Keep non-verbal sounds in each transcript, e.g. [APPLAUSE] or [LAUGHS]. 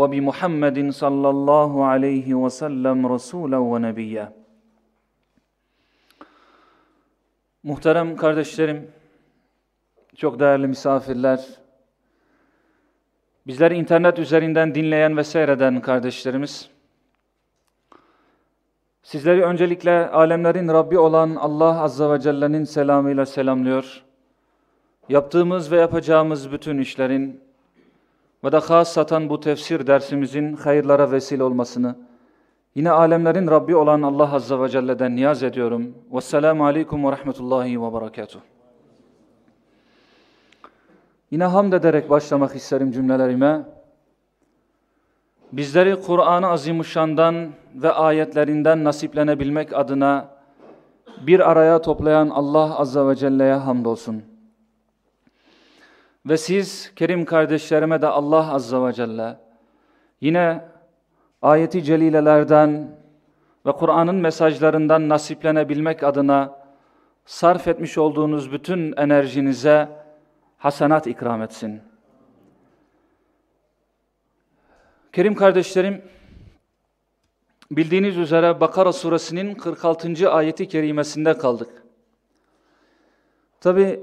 وبمحمد صلى الله عليه وسلم رسولا ونبيا Muhterem kardeşlerim, çok değerli misafirler, bizleri internet üzerinden dinleyen ve seyreden kardeşlerimiz, sizleri öncelikle alemlerin Rabbi olan Allah Azze ve Celle'nin selamıyla selamlıyor. Yaptığımız ve yapacağımız bütün işlerin ve de satan bu tefsir dersimizin hayırlara vesile olmasını yine alemlerin Rabbi olan Allah Azze ve Celle'den niyaz ediyorum. Vesselamu Aleyküm ve Rahmetullahi ve Berekatuhu. Yine hamd ederek başlamak isterim cümlelerime. Bizleri Kur'an-ı Azimuşşan'dan ve ayetlerinden nasiplenebilmek adına bir araya toplayan Allah Azze ve Celle'ye hamdolsun. Ve siz kerim kardeşlerime de Allah Azze ve Celle yine ayeti celilelerden ve Kur'an'ın mesajlarından nasiplenebilmek adına sarf etmiş olduğunuz bütün enerjinize hasenat ikram etsin. Kerim kardeşlerim, bildiğiniz üzere Bakara suresinin 46. ayeti kerimesinde kaldık. Tabi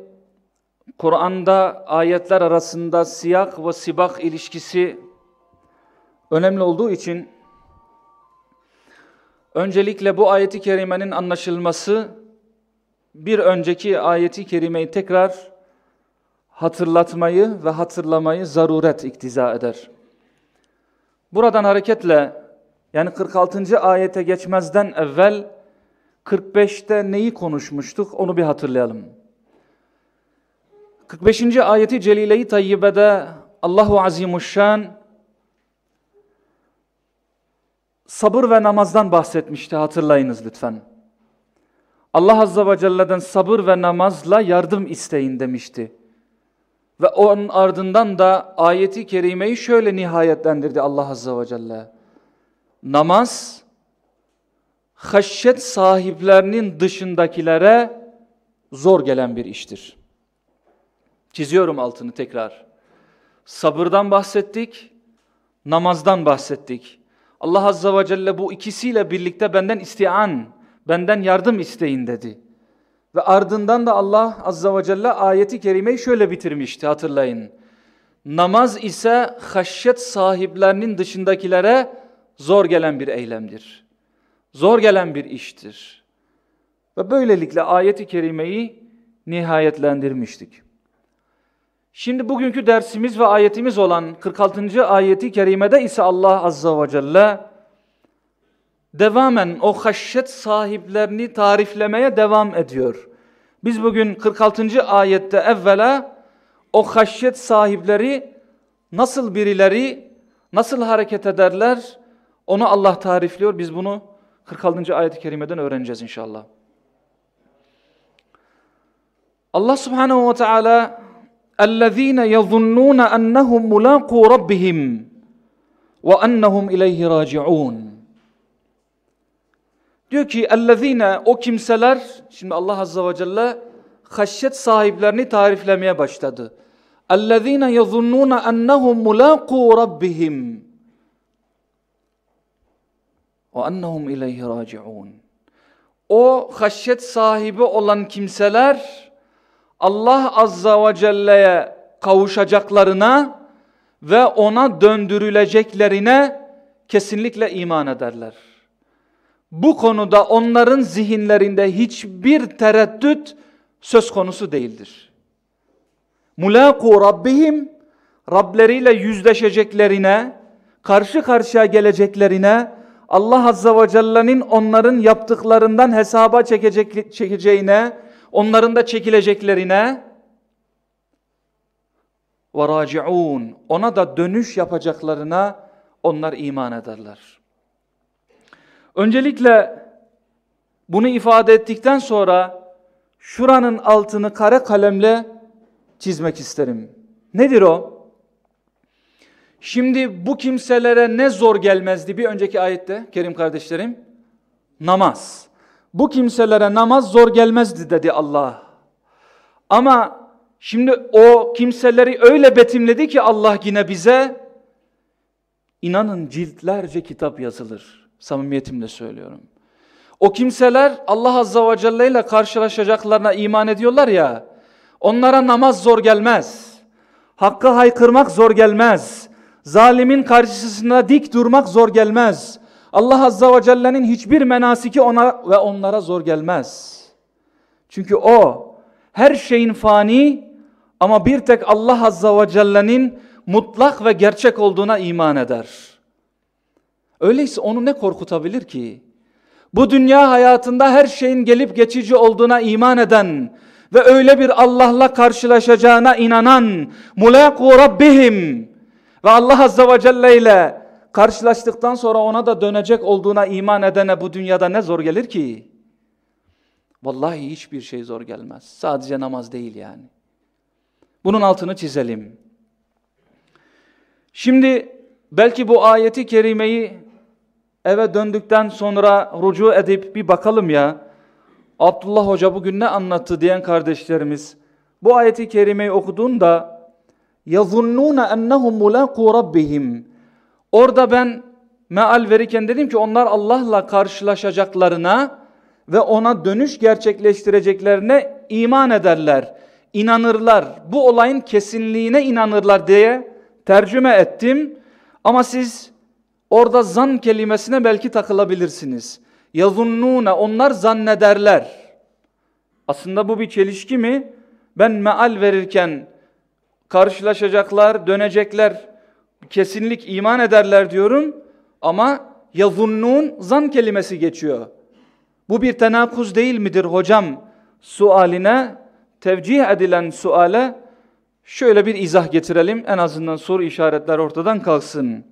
Kur'an'da ayetler arasında siyak ve sibak ilişkisi önemli olduğu için öncelikle bu ayeti kerimenin anlaşılması bir önceki ayeti kerimeyi tekrar hatırlatmayı ve hatırlamayı zaruret iktiza eder. Buradan hareketle yani 46. ayete geçmezden evvel 45'te neyi konuşmuştuk onu bir hatırlayalım. 45. ayeti celile-i tayyibede Allahu Azimuşşan sabır ve namazdan bahsetmişti hatırlayınız lütfen. Allah Azze ve Celle'den sabır ve namazla yardım isteyin demişti. Ve onun ardından da ayeti kerimeyi şöyle nihayetlendirdi Allah Azze ve Celle. Namaz, haşyet sahiplerinin dışındakilere zor gelen bir iştir. Çiziyorum altını tekrar. Sabırdan bahsettik, namazdan bahsettik. Allah Azze ve Celle bu ikisiyle birlikte benden istian, benden yardım isteyin dedi. Ve ardından da Allah Azze ve Celle ayeti kerimeyi şöyle bitirmişti hatırlayın. Namaz ise haşyet sahiplerinin dışındakilere zor gelen bir eylemdir. Zor gelen bir iştir. Ve böylelikle ayeti kerimeyi nihayetlendirmiştik. Şimdi bugünkü dersimiz ve ayetimiz olan 46. ayeti kerimede ise Allah Azza ve Celle devamen o haşyet sahiplerini tariflemeye devam ediyor. Biz bugün 46. ayette evvela o haşyet sahipleri nasıl birileri, nasıl hareket ederler onu Allah tarifliyor. Biz bunu 46. ayet-i kerimeden öğreneceğiz inşallah. Allah subhanehu ve teala اَلَّذ۪ينَ يَظُنُّونَ أَنَّهُمْ مُلَاقُوا رَبِّهِمْ وَأَنَّهُمْ اِلَيْهِ رَاجِعُونَ Diyor ki اَلَّذ۪ينَ o kimseler, şimdi Allah Azze ve Celle haşyet sahiplerini tariflemeye başladı. اَلَّذ۪ينَ يَظُنُّونَ أَنَّهُمْ مُلَاقُوا رَبِّهِمْ وَأَنَّهُمْ اِلَيْهِ رَاجِعُونَ O haşyet sahibi olan kimseler, Allah Azza ve Celle'ye kavuşacaklarına ve ona döndürüleceklerine kesinlikle iman ederler. Bu konuda onların zihinlerinde hiçbir tereddüt söz konusu değildir. Mulaku Rabbihim Rableriyle yüzleşeceklerine, karşı karşıya geleceklerine, Allah Azza ve Celle'nin onların yaptıklarından hesaba çekecek, çekeceğine, onların da çekileceklerine ve raciun ona da dönüş yapacaklarına onlar iman ederler. Öncelikle bunu ifade ettikten sonra şuranın altını kare kalemle çizmek isterim. Nedir o? Şimdi bu kimselere ne zor gelmezdi bir önceki ayette Kerim kardeşlerim? Namaz. Bu kimselere namaz zor gelmezdi dedi Allah. Ama şimdi o kimseleri öyle betimledi ki Allah yine bize inanın ciltlerce kitap yazılır. Samimiyetimle söylüyorum. O kimseler Allah Azza ve Celle ile karşılaşacaklarına iman ediyorlar ya, onlara namaz zor gelmez. Hakkı haykırmak zor gelmez. Zalimin karşısında dik durmak zor gelmez. Allah Azza ve Celle'nin hiçbir menasiki ona ve onlara zor gelmez. Çünkü o her şeyin fani ama bir tek Allah Azza ve Celle'nin mutlak ve gerçek olduğuna iman eder. Öyleyse onu ne korkutabilir ki? Bu dünya hayatında her şeyin gelip geçici olduğuna iman eden ve öyle bir Allah'la karşılaşacağına inanan mulaqu rabbihim ve Allah Azze ve Celle ile karşılaştıktan sonra ona da dönecek olduğuna iman edene bu dünyada ne zor gelir ki? Vallahi hiçbir şey zor gelmez. Sadece namaz değil yani. Bunun altını çizelim. Şimdi belki bu ayeti kerimeyi eve döndükten sonra rucu edip bir bakalım ya. Abdullah Hoca bugün ne anlattı diyen kardeşlerimiz. Bu ayeti kerimeyi okuduğunda يَظُنُّونَ اَنَّهُمْ مُلَاقُوا رَبِّهِمْ Orada ben meal verirken dedim ki onlar Allah'la karşılaşacaklarına ve ona dönüş gerçekleştireceklerine iman ederler, inanırlar. Bu olayın kesinliğine inanırlar diye tercüme ettim. Ama siz orada zan kelimesine belki takılabilirsiniz. Yazunnune onlar zannederler. Aslında bu bir çelişki mi? Ben meal verirken karşılaşacaklar, dönecekler, kesinlik iman ederler diyorum ama yazunnun zan kelimesi geçiyor. Bu bir tenakuz değil midir hocam? Sualine, tevcih edilen suale şöyle bir izah getirelim. En azından soru işaretler ortadan kalksın.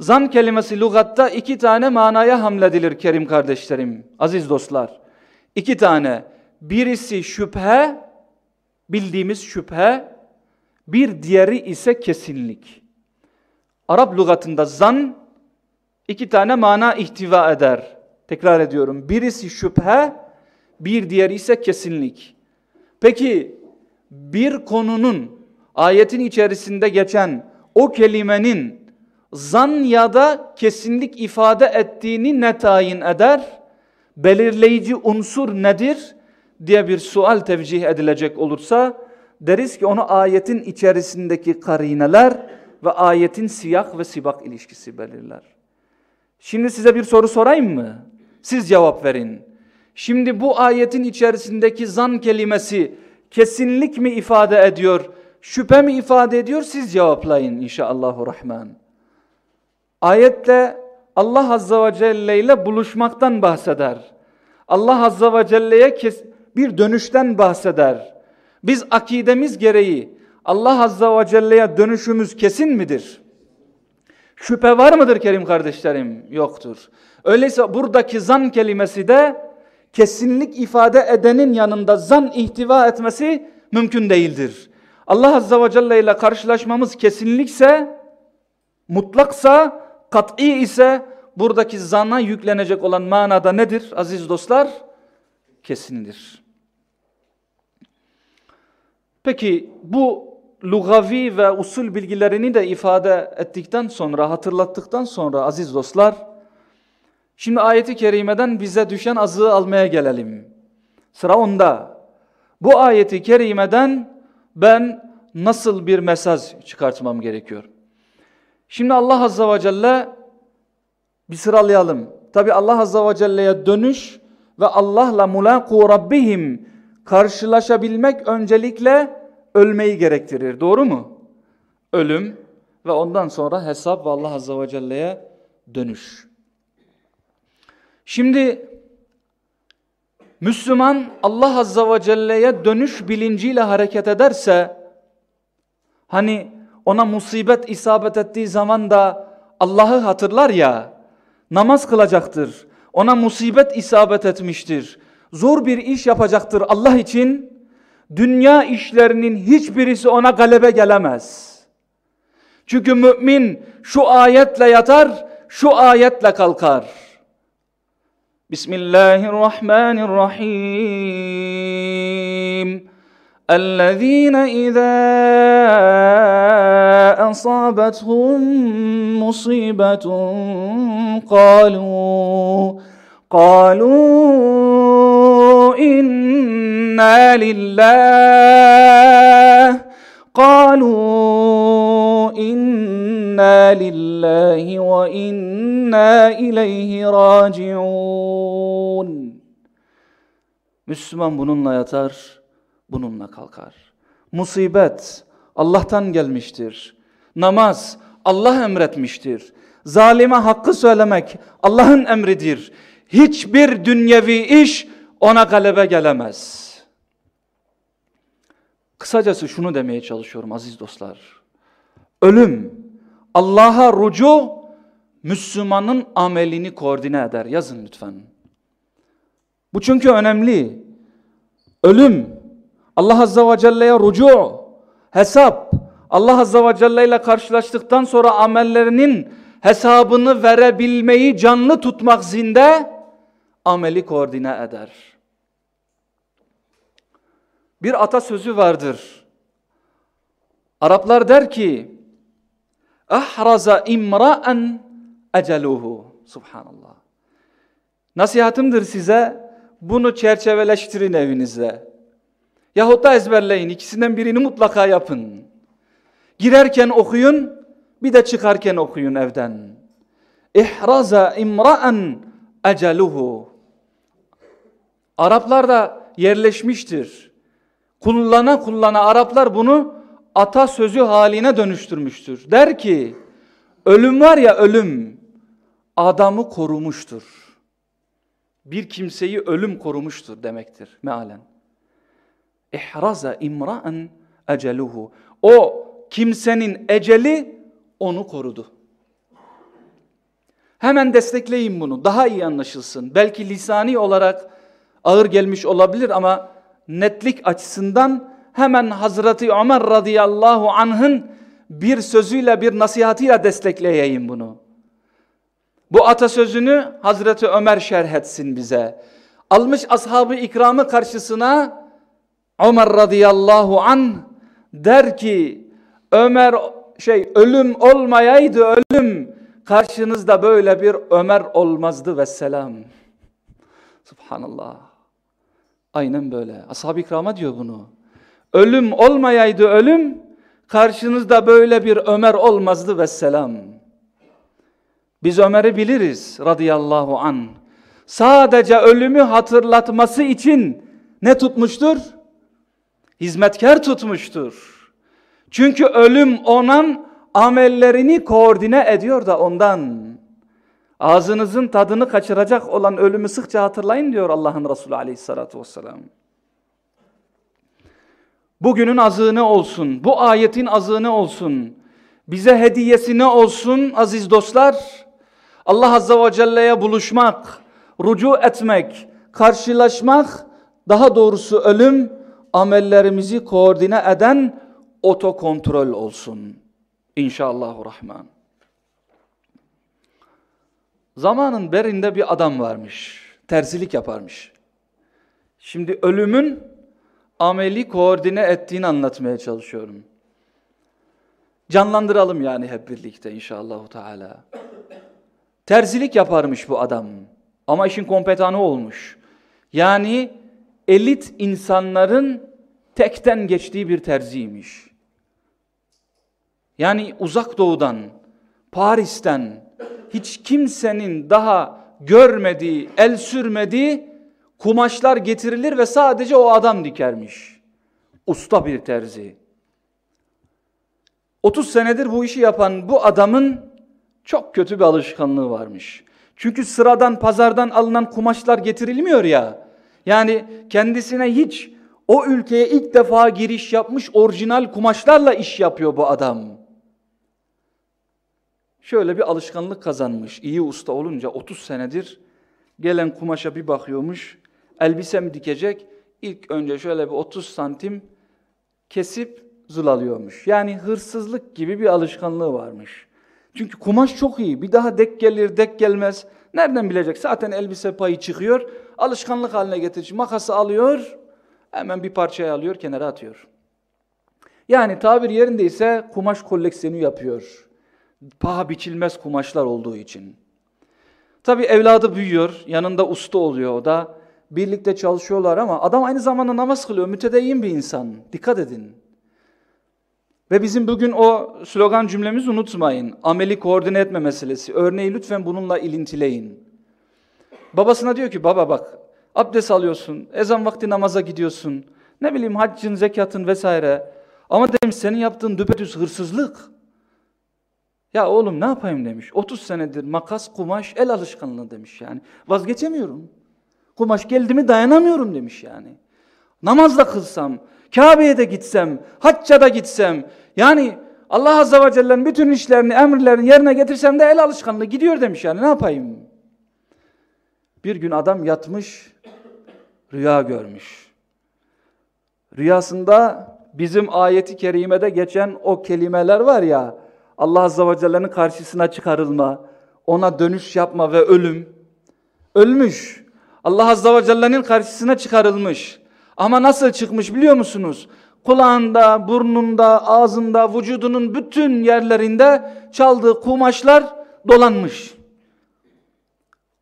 Zan kelimesi lügatta iki tane manaya hamledilir kerim kardeşlerim, aziz dostlar. İki tane. Birisi şüphe, bildiğimiz şüphe, bir diğeri ise kesinlik. Arap lügatında zan iki tane mana ihtiva eder. Tekrar ediyorum. Birisi şüphe, bir diğeri ise kesinlik. Peki bir konunun ayetin içerisinde geçen o kelimenin zan ya da kesinlik ifade ettiğini ne tayin eder? Belirleyici unsur nedir? diye bir sual tevcih edilecek olursa deriz ki onu ayetin içerisindeki karineler ve ayetin siyah ve sibak ilişkisi belirler. Şimdi size bir soru sorayım mı? Siz cevap verin. Şimdi bu ayetin içerisindeki zan kelimesi kesinlik mi ifade ediyor, şüphe mi ifade ediyor? Siz cevaplayın inşallahurrahman. Ayette Allah Azza ve Celle ile buluşmaktan bahseder. Allah Azza ve Celle'ye bir dönüşten bahseder. Biz akidemiz gereği Allah Azza ve Celle'ye dönüşümüz kesin midir? Şüphe var mıdır Kerim kardeşlerim? Yoktur. Öyleyse buradaki zan kelimesi de kesinlik ifade edenin yanında zan ihtiva etmesi mümkün değildir. Allah Azza ve Celle ile karşılaşmamız kesinlikse, mutlaksa, kat'i ise buradaki zana yüklenecek olan manada nedir aziz dostlar? Kesindir. Peki bu lugavi ve usul bilgilerini de ifade ettikten sonra, hatırlattıktan sonra aziz dostlar, şimdi ayeti kerimeden bize düşen azığı almaya gelelim. Sıra onda. Bu ayeti kerimeden ben nasıl bir mesaj çıkartmam gerekiyor? Şimdi Allah Azza ve Celle bir sıralayalım. Tabi Allah Azza ve Celle'ye dönüş ve Allah'la mulaqu rabbihim karşılaşabilmek öncelikle ölmeyi gerektirir. Doğru mu? Ölüm ve ondan sonra hesap ve Allah Azze ve Celle'ye dönüş. Şimdi Müslüman Allah Azze ve Celle'ye dönüş bilinciyle hareket ederse hani ona musibet isabet ettiği zaman da Allah'ı hatırlar ya namaz kılacaktır. Ona musibet isabet etmiştir. Zor bir iş yapacaktır Allah için Dünya işlerinin hiçbirisi ona galebe gelemez. Çünkü mümin şu ayetle yatar, şu ayetle kalkar. Bismillahirrahmanirrahim. الذين إذا أصابتهم مصيبة قالوا قالوا إنا لله قالوا إنا لله وإنا إليه راجعون Müslüman bununla yatar, bununla kalkar. Musibet Allah'tan gelmiştir. Namaz Allah emretmiştir. Zalime hakkı söylemek Allah'ın emridir. Hiçbir dünyevi iş ona galebe gelemez. Kısacası şunu demeye çalışıyorum aziz dostlar. Ölüm, Allah'a rucu, Müslümanın amelini koordine eder. Yazın lütfen. Bu çünkü önemli. Ölüm, Allah Azze ve Celle'ye rucu, hesap, Allah Azze ve Celle ile karşılaştıktan sonra amellerinin hesabını verebilmeyi canlı tutmak zinde ameli koordine eder. Bir atasözü vardır. Araplar der ki ahraza imra'en eceluhu. Subhanallah. Nasihatımdır size. Bunu çerçeveleştirin evinizde. Yahut da ezberleyin. İkisinden birini mutlaka yapın. Girerken okuyun, bir de çıkarken okuyun evden. İhraza imra'en eceluhu. Araplar da yerleşmiştir. Kullana kullana Araplar bunu atasözü haline dönüştürmüştür. Der ki, ölüm var ya ölüm, adamı korumuştur. Bir kimseyi ölüm korumuştur demektir mealen. İhraza imra'en eceluhu. O kimsenin eceli onu korudu. Hemen destekleyin bunu. Daha iyi anlaşılsın. Belki lisani olarak ağır gelmiş olabilir ama netlik açısından hemen Hazreti Ömer radıyallahu anh'ın bir sözüyle bir nasihatiyle destekleyeyim bunu. Bu atasözünü Hazreti Ömer şerh etsin bize. Almış ashabı ikramı karşısına Ömer radıyallahu an der ki Ömer şey ölüm olmayaydı ölüm karşınızda böyle bir Ömer olmazdı ve selam. Subhanallah. Aynen böyle. Ashab-ı ikrama diyor bunu. Ölüm olmayaydı ölüm karşınızda böyle bir Ömer olmazdı ve selam. Biz Ömer'i biliriz radıyallahu an. Sadece ölümü hatırlatması için ne tutmuştur? Hizmetkar tutmuştur. Çünkü ölüm onun amellerini koordine ediyor da ondan. Ağzınızın tadını kaçıracak olan ölümü sıkça hatırlayın diyor Allah'ın Resulü aleyhissalatu vesselam. Bugünün azığı ne olsun? Bu ayetin azığı ne olsun? Bize hediyesi ne olsun aziz dostlar? Allah Azze ve Celle'ye buluşmak, rucu etmek, karşılaşmak, daha doğrusu ölüm, amellerimizi koordine eden otokontrol olsun. İnşallahurrahman. Zamanın berinde bir adam varmış. Terzilik yaparmış. Şimdi ölümün ameli koordine ettiğini anlatmaya çalışıyorum. Canlandıralım yani hep birlikte inşallah Teala. Terzilik yaparmış bu adam. Ama işin kompetanı olmuş. Yani elit insanların tekten geçtiği bir terziymiş. Yani uzak doğudan, Paris'ten hiç kimsenin daha görmediği, el sürmediği kumaşlar getirilir ve sadece o adam dikermiş. Usta bir terzi. 30 senedir bu işi yapan bu adamın çok kötü bir alışkanlığı varmış. Çünkü sıradan pazardan alınan kumaşlar getirilmiyor ya. Yani kendisine hiç o ülkeye ilk defa giriş yapmış orijinal kumaşlarla iş yapıyor bu adam. Şöyle bir alışkanlık kazanmış. İyi usta olunca 30 senedir Gelen kumaşa bir bakıyormuş. Elbise mi dikecek? İlk önce şöyle bir 30 santim kesip zulalıyormuş. Yani hırsızlık gibi bir alışkanlığı varmış. Çünkü kumaş çok iyi. Bir daha dek gelir, dek gelmez. Nereden bilecek? Zaten elbise payı çıkıyor. Alışkanlık haline getirici makası alıyor. Hemen bir parçayı alıyor, kenara atıyor. Yani tabir yerindeyse kumaş koleksiyonu yapıyor. Paha biçilmez kumaşlar olduğu için. Tabi evladı büyüyor, yanında usta oluyor o da. Birlikte çalışıyorlar ama adam aynı zamanda namaz kılıyor, mütedeyyin bir insan. Dikkat edin. Ve bizim bugün o slogan cümlemizi unutmayın. Ameli koordine etme meselesi. Örneği lütfen bununla ilintileyin. Babasına diyor ki baba bak abdest alıyorsun, ezan vakti namaza gidiyorsun. Ne bileyim haccın, zekatın vesaire. Ama demiş senin yaptığın düpedüz hırsızlık. Ya oğlum ne yapayım demiş. 30 senedir makas, kumaş, el alışkanlığı demiş yani. Vazgeçemiyorum. Kumaş geldi mi dayanamıyorum demiş yani. Namazda kılsam, Kabe'ye de gitsem, hacca da gitsem. Yani Allah Azze ve Celle'nin bütün işlerini, emirlerini yerine getirsem de el alışkanlığı gidiyor demiş yani ne yapayım. Bir gün adam yatmış, rüya görmüş. Rüyasında bizim ayeti kerimede geçen o kelimeler var ya, Allah Azze ve Celle'nin karşısına çıkarılma, ona dönüş yapma ve ölüm. Ölmüş. Allah Azze ve Celle'nin karşısına çıkarılmış. Ama nasıl çıkmış biliyor musunuz? Kulağında, burnunda, ağzında, vücudunun bütün yerlerinde çaldığı kumaşlar dolanmış.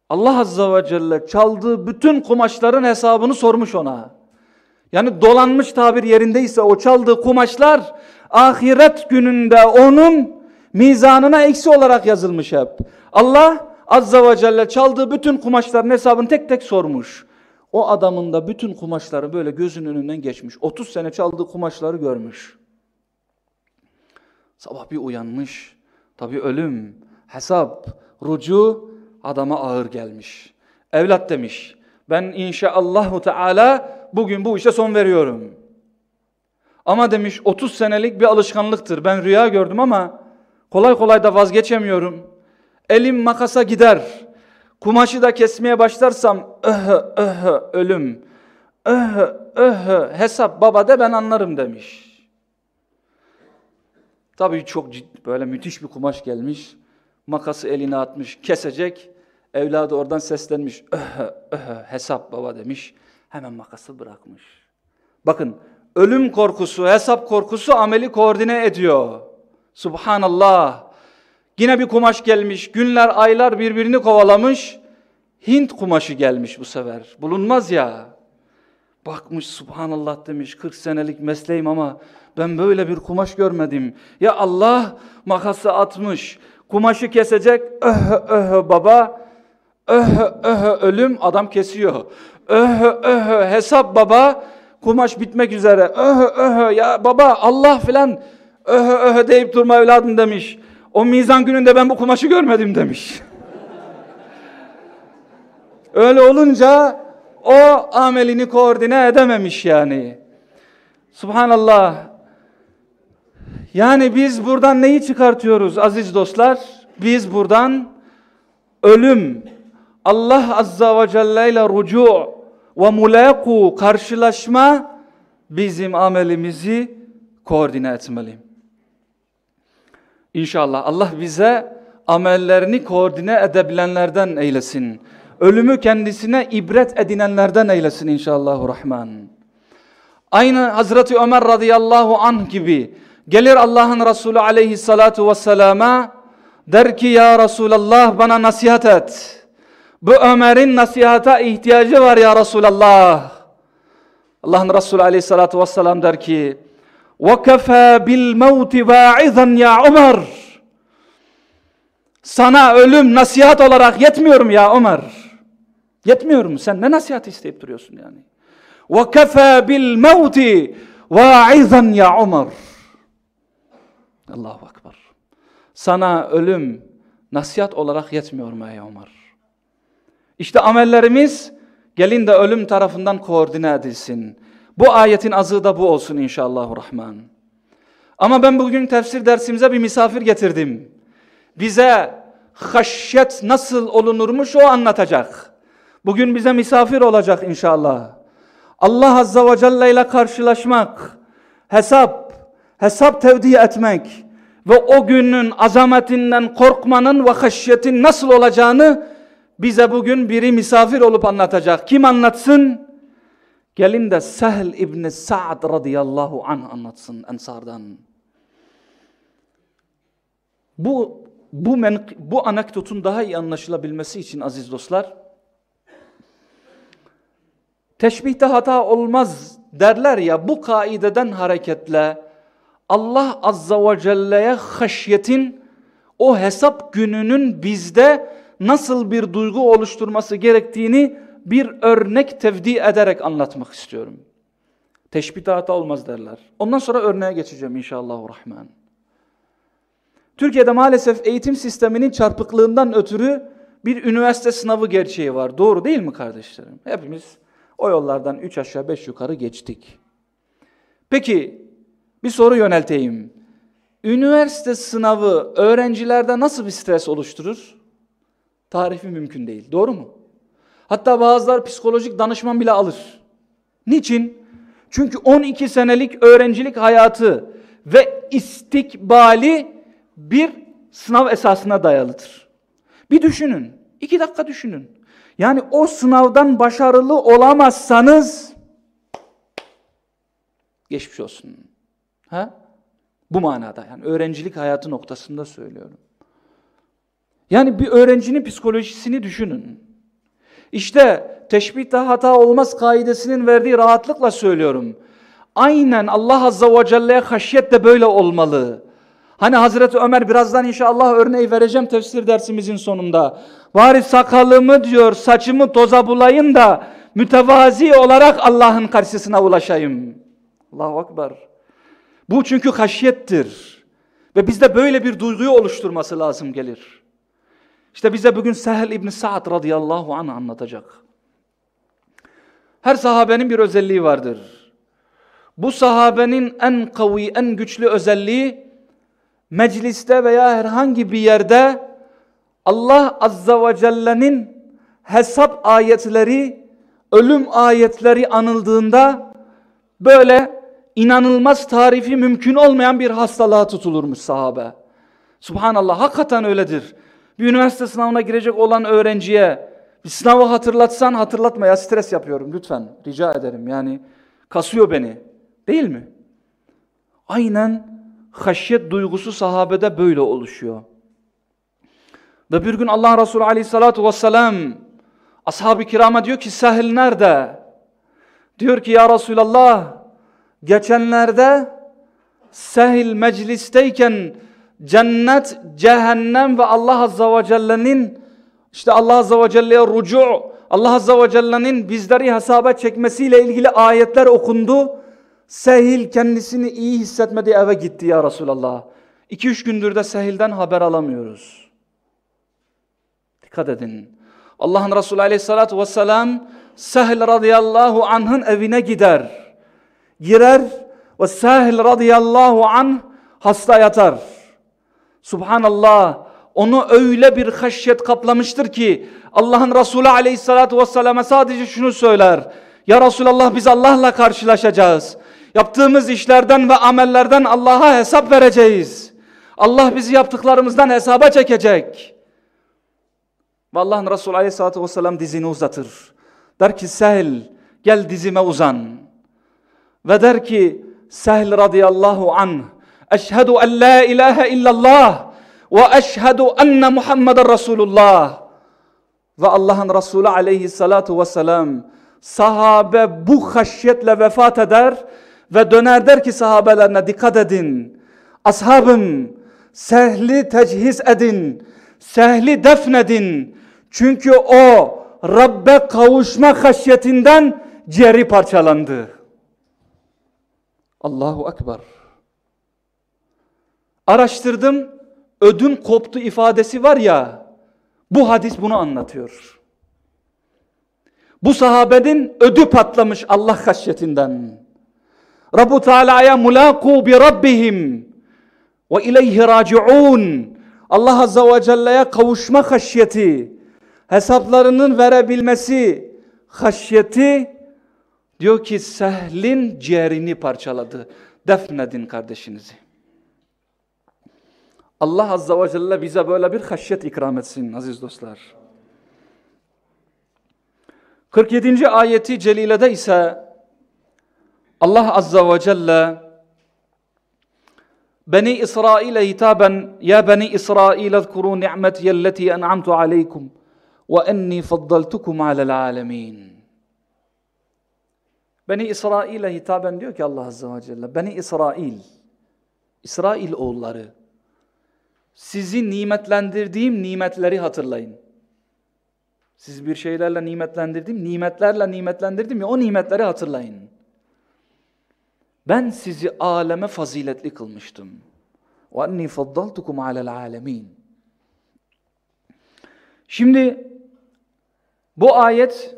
Allah Azze ve Celle çaldığı bütün kumaşların hesabını sormuş ona. Yani dolanmış tabir yerindeyse o çaldığı kumaşlar ahiret gününde onun mizanına eksi olarak yazılmış hep. Allah Azze ve Celle çaldığı bütün kumaşların hesabını tek tek sormuş. O adamın da bütün kumaşları böyle gözünün önünden geçmiş. 30 sene çaldığı kumaşları görmüş. Sabah bir uyanmış. Tabi ölüm, hesap, rucu adama ağır gelmiş. Evlat demiş. Ben inşaallahu teala bugün bu işe son veriyorum. Ama demiş 30 senelik bir alışkanlıktır. Ben rüya gördüm ama kolay kolay da vazgeçemiyorum. Elim makasa gider. Kumaşı da kesmeye başlarsam öhö öhö ölüm. Öhö öhö hesap baba de ben anlarım demiş. Tabii çok ciddi, böyle müthiş bir kumaş gelmiş. Makası eline atmış kesecek. Evladı oradan seslenmiş. Öhö öhö hesap baba demiş. Hemen makası bırakmış. Bakın ölüm korkusu, hesap korkusu ameli koordine ediyor. Subhanallah. Yine bir kumaş gelmiş. Günler, aylar birbirini kovalamış. Hint kumaşı gelmiş bu sefer. Bulunmaz ya. Bakmış subhanallah demiş 40 senelik mesleğim ama ben böyle bir kumaş görmedim. Ya Allah makası atmış. Kumaşı kesecek. Öh öh baba. Öh öh ölüm adam kesiyor. Öh öh hesap baba. Kumaş bitmek üzere. Öh öh ya baba Allah filan. Öh öh deyip durma evladım demiş. O mizan gününde ben bu kumaşı görmedim demiş. [LAUGHS] Öyle olunca o amelini koordine edememiş yani. Subhanallah. Yani biz buradan neyi çıkartıyoruz aziz dostlar? Biz buradan ölüm, Allah Azza ve Celle ile rucu ve mulaku karşılaşma bizim amelimizi koordine etmeli. İnşallah Allah bize amellerini koordine edebilenlerden eylesin. Ölümü kendisine ibret edinenlerden eylesin inşallahü rahman. Aynı Hazreti Ömer radıyallahu anh gibi gelir Allah'ın Resulü aleyhissalatu vesselama der ki ya Resulallah bana nasihat et. Bu Ömer'in nasihata ihtiyacı var ya Resulallah. Allah'ın Resulü aleyhissalatu vesselam der ki وَكَفَى بِالْمَوْتِ وَاعِذًا ya Ömer. Sana ölüm nasihat olarak yetmiyor mu ya Ömer? Yetmiyor mu? Sen ne nasihat isteyip duruyorsun yani? وَكَفَى بِالْمَوْتِ وَاعِذًا ya Ömer. Allahu Akbar. Sana ölüm nasihat olarak yetmiyor mu ey Ömer? İşte amellerimiz gelin de ölüm tarafından koordine edilsin. Bu ayetin azı da bu olsun inşallahü rahman. Ama ben bugün tefsir dersimize bir misafir getirdim. Bize haşyet nasıl olunurmuş o anlatacak. Bugün bize misafir olacak inşallah. Allah Azza ve Celle ile karşılaşmak, hesap, hesap tevdi etmek ve o günün azametinden korkmanın ve haşyetin nasıl olacağını bize bugün biri misafir olup anlatacak. Kim anlatsın? Gelin de Sehl İbni Sa'd radıyallahu anh anlatsın Ensardan. Bu bu, bu anekdotun daha iyi anlaşılabilmesi için aziz dostlar, teşbihte hata olmaz derler ya bu kaideden hareketle Allah azza ve celle'ye haşyetin o hesap gününün bizde nasıl bir duygu oluşturması gerektiğini bir örnek tevdi ederek anlatmak istiyorum. Teşbihte hata olmaz derler. Ondan sonra örneğe geçeceğim inşallah rahman. Türkiye'de maalesef eğitim sisteminin çarpıklığından ötürü bir üniversite sınavı gerçeği var. Doğru değil mi kardeşlerim? Hepimiz o yollardan üç aşağı beş yukarı geçtik. Peki bir soru yönelteyim. Üniversite sınavı öğrencilerde nasıl bir stres oluşturur? Tarifi mümkün değil. Doğru mu? Hatta bazılar psikolojik danışman bile alır. Niçin? Çünkü 12 senelik öğrencilik hayatı ve istikbali bir sınav esasına dayalıdır. Bir düşünün. iki dakika düşünün. Yani o sınavdan başarılı olamazsanız geçmiş olsun. Ha? Bu manada yani öğrencilik hayatı noktasında söylüyorum. Yani bir öğrencinin psikolojisini düşünün. İşte teşbihte hata olmaz kaidesinin verdiği rahatlıkla söylüyorum. Aynen Allah Azza ve Celle'ye haşyet de böyle olmalı. Hani Hazreti Ömer birazdan inşallah örneği vereceğim tefsir dersimizin sonunda. Bari sakalımı diyor saçımı toza bulayım da mütevazi olarak Allah'ın karşısına ulaşayım. Allahu Ekber. Bu çünkü haşyettir. Ve bizde böyle bir duyguyu oluşturması lazım gelir. İşte bize bugün Sehl İbni Sa'd radıyallahu anh anlatacak. Her sahabenin bir özelliği vardır. Bu sahabenin en kavi, en güçlü özelliği mecliste veya herhangi bir yerde Allah Azza ve Celle'nin hesap ayetleri, ölüm ayetleri anıldığında böyle inanılmaz tarifi mümkün olmayan bir hastalığa tutulurmuş sahabe. Subhanallah hakikaten öyledir. Bir üniversite sınavına girecek olan öğrenciye bir sınavı hatırlatsan hatırlatma ya stres yapıyorum lütfen rica ederim yani kasıyor beni değil mi? Aynen haşyet duygusu sahabede böyle oluşuyor. Ve bir gün Allah Resulü aleyhissalatu vesselam ashab-ı kirama diyor ki sahil nerede? Diyor ki ya Resulallah geçenlerde sahil meclisteyken cennet, cehennem ve Allah Azza ve Celle'nin işte Allah Azza ve Celle'ye rucu, Allah Azza ve Celle'nin bizleri hesaba çekmesiyle ilgili ayetler okundu. Sehil kendisini iyi hissetmedi eve gitti ya Resulallah. İki üç gündür de Sehil'den haber alamıyoruz. Dikkat edin. Allah'ın Resulü aleyhissalatü vesselam Sehil radıyallahu anh'ın evine gider. Girer ve Sehil radıyallahu anh hasta yatar. Subhanallah onu öyle bir haşyet kaplamıştır ki Allah'ın Resulü aleyhissalatü vesselam'a sadece şunu söyler. Ya Resulallah biz Allah'la karşılaşacağız. Yaptığımız işlerden ve amellerden Allah'a hesap vereceğiz. Allah bizi yaptıklarımızdan hesaba çekecek. Ve Allah'ın Resulü aleyhissalatü vesselam dizini uzatır. Der ki Sehl gel dizime uzan. Ve der ki Sehl radıyallahu anh Eşhedü en la ilahe illallah ve eşhedü enne Muhammeden Resulullah. Ve Allah'ın Resulü aleyhissalatu vesselam sahabe bu haşyetle vefat eder ve döner der ki sahabelerine dikkat edin. Ashabım sehli tecihiz edin. Sehli defnedin. Çünkü o Rabbe kavuşma haşyetinden ciğeri parçalandı. Allahu Ekber. Araştırdım, ödüm koptu ifadesi var ya, bu hadis bunu anlatıyor. Bu sahabenin ödü patlamış Allah haşyetinden. Rabbu Teala'ya mulaku bi rabbihim ve ileyhi raciun. Allah Azza ve Celle'ye kavuşma haşyeti. hesaplarının verebilmesi, haşyeti diyor ki Sehl'in ciğerini parçaladı. Defnedin kardeşinizi. Allah Azza ve Celle bize böyle bir haşyet ikram etsin aziz dostlar. 47. ayeti celilede ise Allah Azza ve Celle Beni İsrail'e hitaben Ya Beni İsrail ezkuru ni'meti yelleti en'amtu aleykum ve enni faddaltukum alel alemin. Beni İsrail'e hitaben diyor ki Allah Azze ve Celle Beni İsrail İsrail oğulları sizi nimetlendirdiğim nimetleri hatırlayın. Siz bir şeylerle nimetlendirdim, nimetlerle nimetlendirdim ya o nimetleri hatırlayın. Ben sizi aleme faziletli kılmıştım. وَاَنِّي فَضَّلْتُكُمْ عَلَى الْعَالَمِينَ Şimdi bu ayet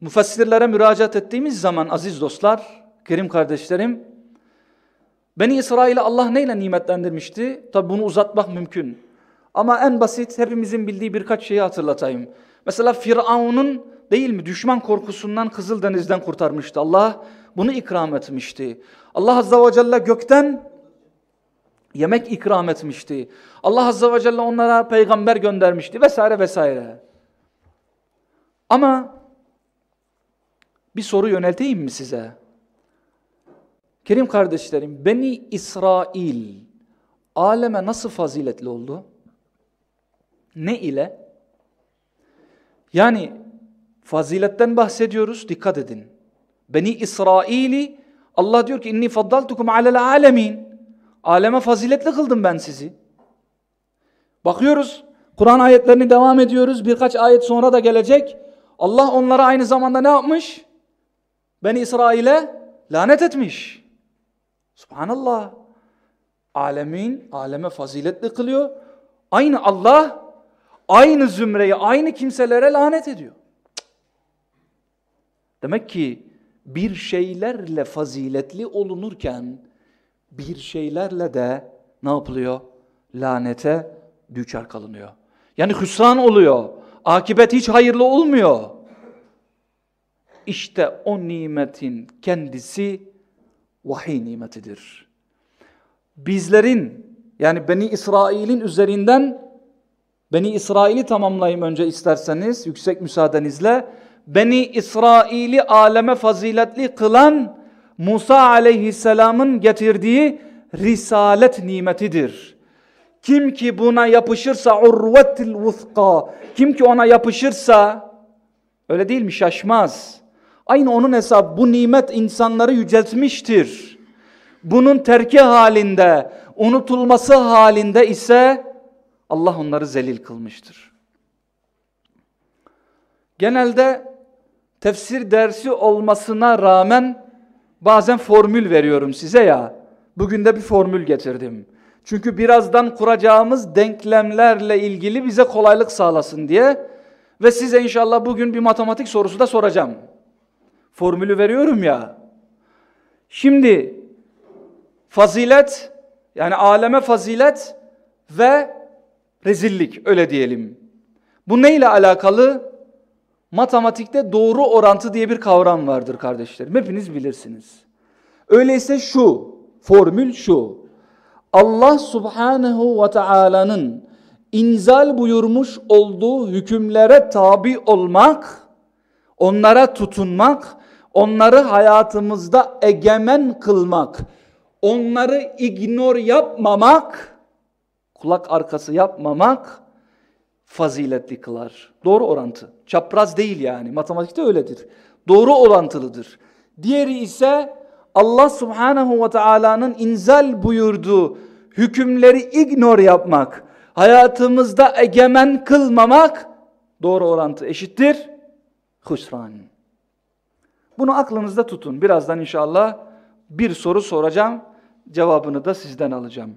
müfessirlere müracaat ettiğimiz zaman aziz dostlar, kerim kardeşlerim, Beni İsrail'e Allah neyle nimetlendirmişti? Tabi bunu uzatmak mümkün. Ama en basit hepimizin bildiği birkaç şeyi hatırlatayım. Mesela Firavun'un değil mi düşman korkusundan Kızıldeniz'den kurtarmıştı. Allah bunu ikram etmişti. Allah Azze ve Celle gökten yemek ikram etmişti. Allah Azze ve Celle onlara peygamber göndermişti vesaire vesaire. Ama bir soru yönelteyim mi size? Kerim kardeşlerim, Beni İsrail aleme nasıl faziletli oldu? Ne ile? Yani faziletten bahsediyoruz, dikkat edin. Beni İsrail'i Allah diyor ki inni faddaltukum alel alemin. Aleme faziletli kıldım ben sizi. Bakıyoruz, Kur'an ayetlerini devam ediyoruz. Birkaç ayet sonra da gelecek. Allah onlara aynı zamanda ne yapmış? Beni İsrail'e lanet etmiş. Subhanallah. Alemin, aleme faziletli kılıyor. Aynı Allah, aynı zümreyi, aynı kimselere lanet ediyor. Demek ki bir şeylerle faziletli olunurken bir şeylerle de ne yapılıyor? Lanete düçar kalınıyor. Yani hüsran oluyor. Akibet hiç hayırlı olmuyor. İşte o nimetin kendisi vahiy nimetidir. Bizlerin yani Beni İsrail'in üzerinden Beni İsrail'i tamamlayayım önce isterseniz yüksek müsaadenizle. Beni İsrail'i aleme faziletli kılan Musa aleyhisselamın getirdiği risalet nimetidir. Kim ki buna yapışırsa urvetil vuthqa, kim ki ona yapışırsa öyle değil mi şaşmaz. Aynı onun hesabı bu nimet insanları yüceltmiştir. Bunun terki halinde, unutulması halinde ise Allah onları zelil kılmıştır. Genelde tefsir dersi olmasına rağmen bazen formül veriyorum size ya. Bugün de bir formül getirdim. Çünkü birazdan kuracağımız denklemlerle ilgili bize kolaylık sağlasın diye ve size inşallah bugün bir matematik sorusu da soracağım. Formülü veriyorum ya. Şimdi fazilet yani aleme fazilet ve rezillik öyle diyelim. Bu neyle alakalı? Matematikte doğru orantı diye bir kavram vardır kardeşlerim. Hepiniz bilirsiniz. Öyleyse şu, formül şu. Allah subhanehu ve Taala'nın inzal buyurmuş olduğu hükümlere tabi olmak, onlara tutunmak, onları hayatımızda egemen kılmak, onları ignor yapmamak, kulak arkası yapmamak faziletli kılar. Doğru orantı. Çapraz değil yani. Matematikte öyledir. Doğru orantılıdır. Diğeri ise Allah subhanahu ve teala'nın inzal buyurduğu hükümleri ignor yapmak, hayatımızda egemen kılmamak doğru orantı eşittir. Husran. Bunu aklınızda tutun. Birazdan inşallah bir soru soracağım. Cevabını da sizden alacağım.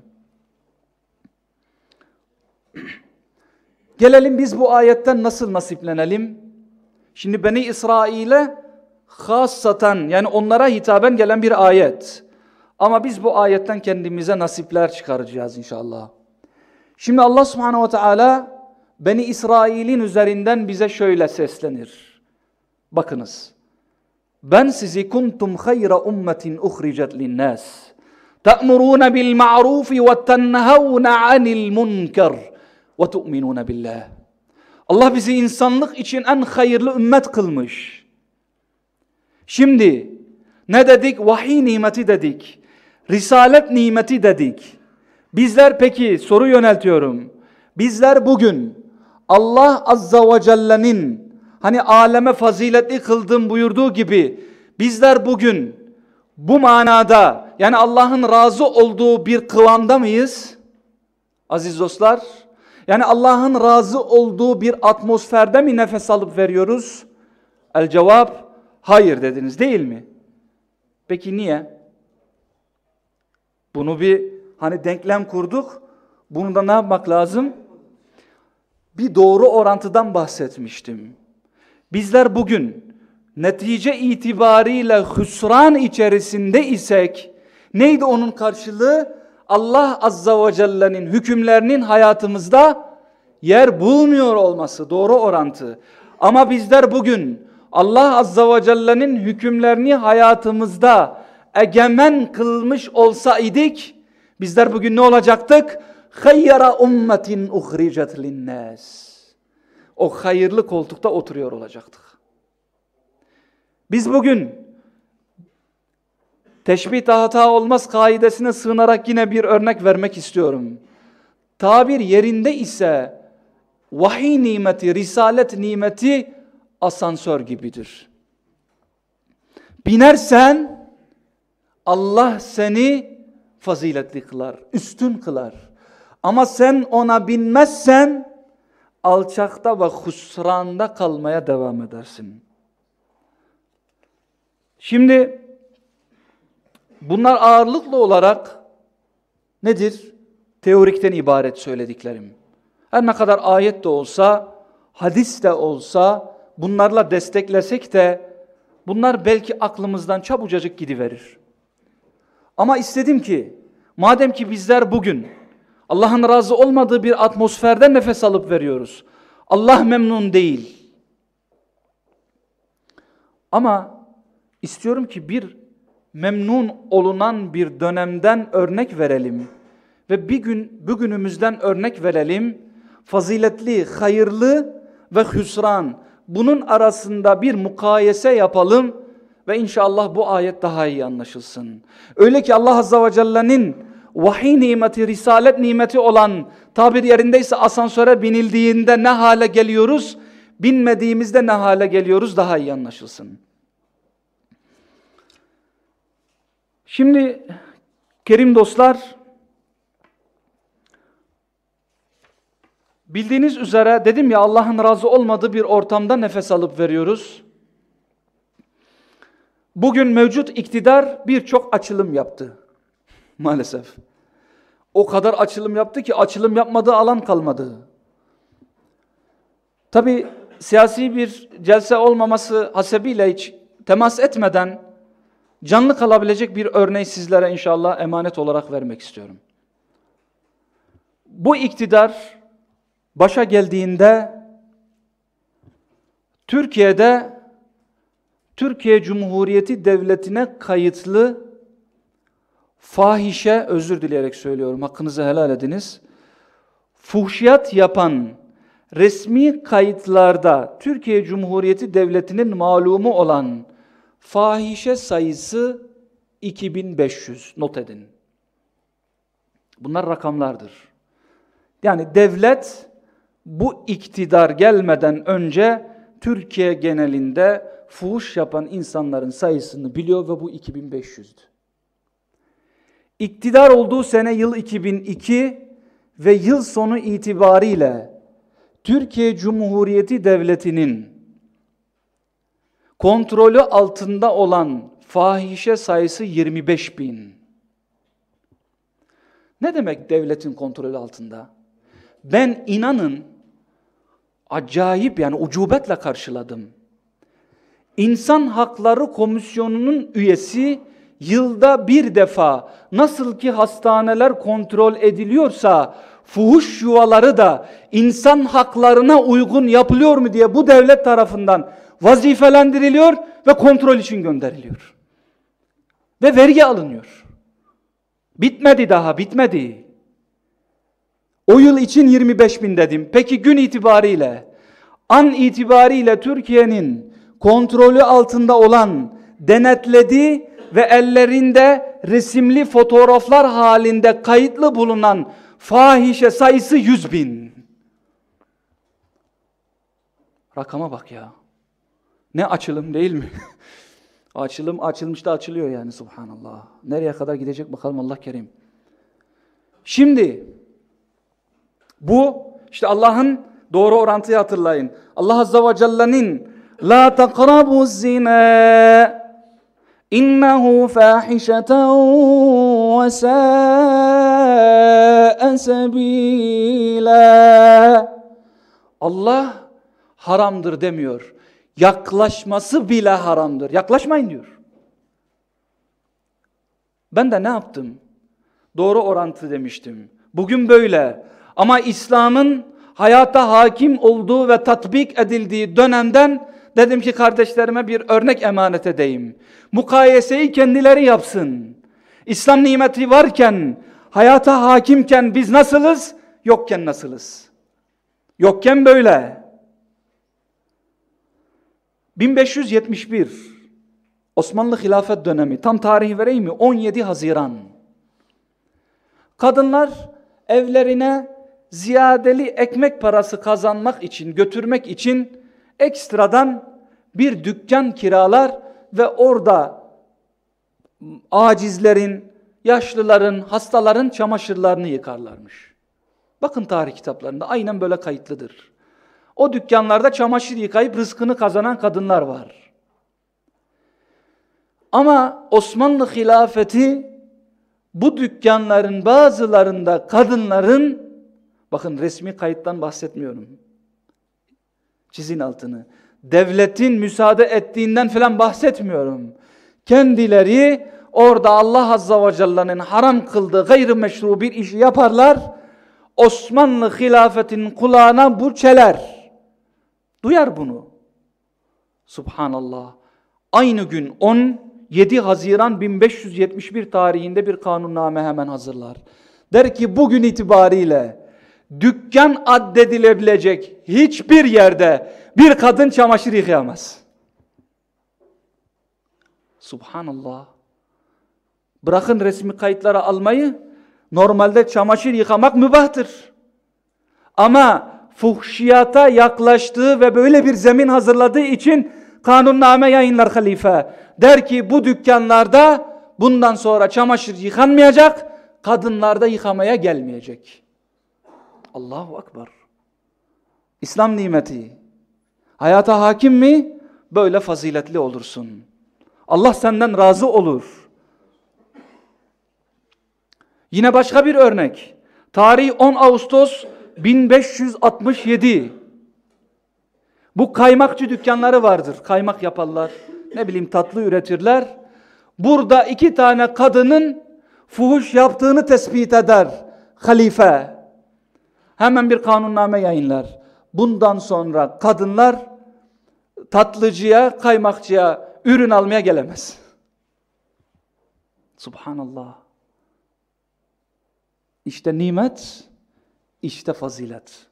Gelelim biz bu ayetten nasıl nasiplenelim? Şimdi Beni İsrail'e hassatan yani onlara hitaben gelen bir ayet. Ama biz bu ayetten kendimize nasipler çıkaracağız inşallah. Şimdi Allah subhanehu ve teala Beni İsrail'in üzerinden bize şöyle seslenir. Bakınız. Ben sizi kuntum hayra ummetin uhricet linnas. Ta'muruna bil ma'ruf ve tenhavuna anil munkar ve tu'minuna billah. Allah bizi insanlık için en hayırlı ümmet kılmış. Şimdi ne dedik? Vahiy nimeti dedik. Risalet nimeti dedik. Bizler peki soru yöneltiyorum. Bizler bugün Allah Azza ve Celle'nin hani aleme faziletli kıldım buyurduğu gibi bizler bugün bu manada yani Allah'ın razı olduğu bir kıvamda mıyız? Aziz dostlar, yani Allah'ın razı olduğu bir atmosferde mi nefes alıp veriyoruz? El cevap hayır dediniz değil mi? Peki niye? Bunu bir hani denklem kurduk. Bunu da ne yapmak lazım? Bir doğru orantıdan bahsetmiştim. Bizler bugün netice itibariyle hüsran içerisinde isek neydi onun karşılığı? Allah Azza ve Celle'nin hükümlerinin hayatımızda yer bulmuyor olması doğru orantı. Ama bizler bugün Allah Azza ve Celle'nin hükümlerini hayatımızda egemen kılmış olsaydık bizler bugün ne olacaktık? Hayyara ummetin uhricet linnas. O hayırlı koltukta oturuyor olacaktık. Biz bugün teşbih hata olmaz kaidesine sığınarak yine bir örnek vermek istiyorum. Tabir yerinde ise vahiy nimeti, risalet nimeti asansör gibidir. Binersen Allah seni faziletli kılar, üstün kılar. Ama sen ona binmezsen alçakta ve husranda kalmaya devam edersin. Şimdi bunlar ağırlıklı olarak nedir? Teorikten ibaret söylediklerim. Her ne kadar ayet de olsa, hadis de olsa bunlarla desteklesek de bunlar belki aklımızdan çabucacık gidiverir. Ama istedim ki madem ki bizler bugün Allah'ın razı olmadığı bir atmosferde nefes alıp veriyoruz. Allah memnun değil. Ama istiyorum ki bir memnun olunan bir dönemden örnek verelim. Ve bir gün bugünümüzden örnek verelim. Faziletli, hayırlı ve hüsran. Bunun arasında bir mukayese yapalım ve inşallah bu ayet daha iyi anlaşılsın. Öyle ki Allah Azza ve Celle'nin vahiy nimeti, risalet nimeti olan tabir yerindeyse asansöre binildiğinde ne hale geliyoruz? Binmediğimizde ne hale geliyoruz daha iyi anlaşılsın. Şimdi kerim dostlar bildiğiniz üzere dedim ya Allah'ın razı olmadığı bir ortamda nefes alıp veriyoruz. Bugün mevcut iktidar birçok açılım yaptı. Maalesef. O kadar açılım yaptı ki açılım yapmadığı alan kalmadı. Tabi siyasi bir celse olmaması hasebiyle hiç temas etmeden canlı kalabilecek bir örneği sizlere inşallah emanet olarak vermek istiyorum. Bu iktidar başa geldiğinde Türkiye'de Türkiye Cumhuriyeti Devleti'ne kayıtlı fahişe, özür dileyerek söylüyorum, hakkınızı helal ediniz. Fuhşiyat yapan resmi kayıtlarda Türkiye Cumhuriyeti Devleti'nin malumu olan fahişe sayısı 2500 not edin. Bunlar rakamlardır. Yani devlet bu iktidar gelmeden önce Türkiye genelinde fuhuş yapan insanların sayısını biliyor ve bu 2500'dü. İktidar olduğu sene yıl 2002 ve yıl sonu itibariyle Türkiye Cumhuriyeti Devleti'nin kontrolü altında olan fahişe sayısı 25 bin. Ne demek devletin kontrolü altında? Ben inanın acayip yani ucubetle karşıladım. İnsan Hakları Komisyonu'nun üyesi yılda bir defa nasıl ki hastaneler kontrol ediliyorsa fuhuş yuvaları da insan haklarına uygun yapılıyor mu diye bu devlet tarafından vazifelendiriliyor ve kontrol için gönderiliyor. Ve vergi alınıyor. Bitmedi daha bitmedi. O yıl için 25 bin dedim. Peki gün itibariyle an itibariyle Türkiye'nin kontrolü altında olan denetlediği ve ellerinde resimli fotoğraflar halinde kayıtlı bulunan fahişe sayısı 100 bin. Rakama bak ya. Ne açılım değil mi? [LAUGHS] açılım açılmış da açılıyor yani subhanallah. Nereye kadar gidecek bakalım Allah kerim. Şimdi bu işte Allah'ın doğru orantıyı hatırlayın. Allah Azze ve Celle'nin La takrabu zina fahişeten ve sâ'e sebîlâ Allah haramdır demiyor. Yaklaşması bile haramdır. Yaklaşmayın diyor. Ben de ne yaptım? Doğru orantı demiştim. Bugün böyle. Ama İslam'ın hayata hakim olduğu ve tatbik edildiği dönemden dedim ki kardeşlerime bir örnek emanet edeyim. Mukayeseyi kendileri yapsın. İslam nimeti varken, hayata hakimken biz nasılız? Yokken nasılız? Yokken böyle. 1571 Osmanlı hilafet dönemi tam tarihi vereyim mi? 17 Haziran. Kadınlar evlerine ziyadeli ekmek parası kazanmak için, götürmek için ekstradan bir dükkan kiralar ve orada acizlerin, yaşlıların, hastaların çamaşırlarını yıkarlarmış. Bakın tarih kitaplarında aynen böyle kayıtlıdır. O dükkanlarda çamaşır yıkayıp rızkını kazanan kadınlar var. Ama Osmanlı hilafeti bu dükkanların bazılarında kadınların bakın resmi kayıttan bahsetmiyorum. Çizin altını. Devletin müsaade ettiğinden falan bahsetmiyorum. Kendileri orada Allah Azza ve Celle'nin haram kıldığı gayrimeşru bir işi yaparlar. Osmanlı hilafetinin kulağına bu çeler. Duyar bunu. Subhanallah. Aynı gün 17 Haziran 1571 tarihinde bir kanunname hemen hazırlar. Der ki bugün itibariyle dükkan addedilebilecek hiçbir yerde bir kadın çamaşır yıkayamaz. Subhanallah. Bırakın resmi kayıtlara almayı, normalde çamaşır yıkamak mübahtır. Ama fuhşiyata yaklaştığı ve böyle bir zemin hazırladığı için kanunname yayınlar halife. Der ki bu dükkanlarda bundan sonra çamaşır yıkanmayacak, kadınlar da yıkamaya gelmeyecek. Allahu Akbar. İslam nimeti. Hayata hakim mi? Böyle faziletli olursun. Allah senden razı olur. Yine başka bir örnek. Tarih 10 Ağustos 1567 bu kaymakçı dükkanları vardır. Kaymak yaparlar. Ne bileyim tatlı üretirler. Burada iki tane kadının fuhuş yaptığını tespit eder halife. Hemen bir kanunname yayınlar. Bundan sonra kadınlar tatlıcıya, kaymakçıya ürün almaya gelemez. Subhanallah. İşte nimet işte fazilet.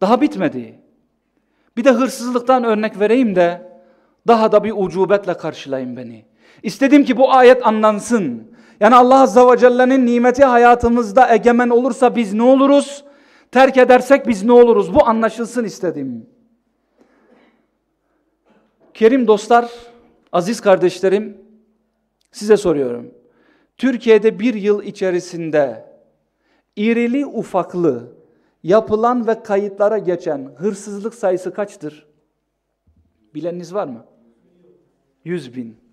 Daha bitmedi. Bir de hırsızlıktan örnek vereyim de daha da bir ucubetle karşılayın beni. İstedim ki bu ayet anlansın. Yani Allah Azze ve Celle'nin nimeti hayatımızda egemen olursa biz ne oluruz? Terk edersek biz ne oluruz? Bu anlaşılsın istedim. Kerim dostlar, aziz kardeşlerim, size soruyorum. Türkiye'de bir yıl içerisinde irili ufaklı yapılan ve kayıtlara geçen hırsızlık sayısı kaçtır? Bileniniz var mı? 100 bin.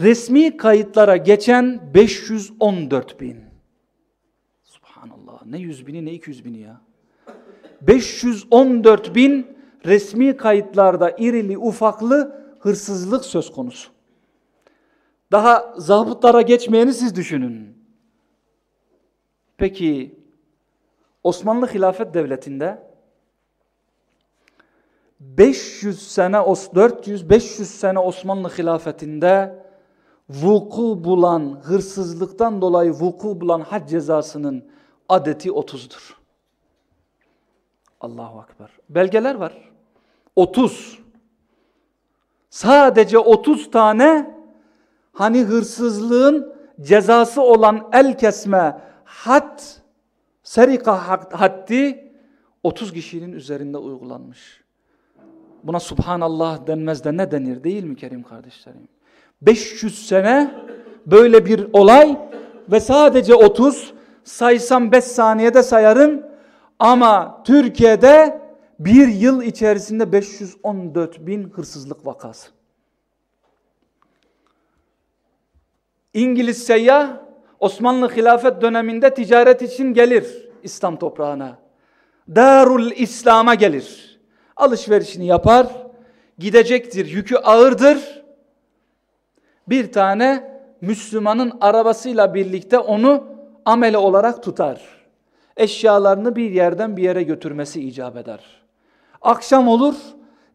Resmi kayıtlara geçen 514 bin. Subhanallah. Ne 100 bini ne 200 bini ya. 514 bin resmi kayıtlarda irili ufaklı hırsızlık söz konusu. Daha zabıtlara geçmeyeni siz düşünün. Peki Osmanlı Hilafet Devleti'nde 500 sene 400 500 sene Osmanlı hilafetinde vuku bulan hırsızlıktan dolayı vuku bulan had cezasının adeti 30'dur. Allahu akbar. Belgeler var. 30. Sadece 30 tane hani hırsızlığın cezası olan el kesme, had, serika haddi 30 kişinin üzerinde uygulanmış. Buna subhanallah denmez de ne denir değil mi Kerim kardeşlerim? 500 sene böyle bir olay ve sadece 30 saysam 5 saniyede sayarım ama Türkiye'de bir yıl içerisinde 514 bin hırsızlık vakası. İngiliz seyyah Osmanlı hilafet döneminde ticaret için gelir İslam toprağına. Darul İslam'a gelir. Alışverişini yapar. Gidecektir. Yükü ağırdır. Bir tane Müslümanın arabasıyla birlikte onu amele olarak tutar. Eşyalarını bir yerden bir yere götürmesi icap eder. Akşam olur,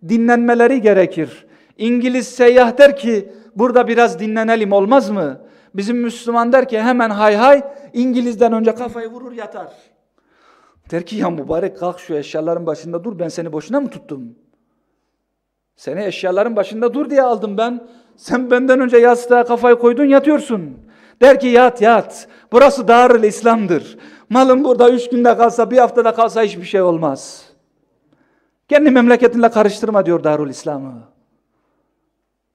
dinlenmeleri gerekir. İngiliz seyyah der ki, burada biraz dinlenelim olmaz mı? Bizim Müslüman der ki hemen hay hay İngiliz'den önce kafayı vurur yatar. Der ki ya mübarek kalk şu eşyaların başında dur ben seni boşuna mı tuttum? Seni eşyaların başında dur diye aldım ben. Sen benden önce yastığa kafayı koydun yatıyorsun. Der ki yat yat. Burası Darül İslam'dır. Malın burada üç günde kalsa bir haftada kalsa hiçbir şey olmaz. Kendi memleketinle karıştırma diyor Darül İslam'ı.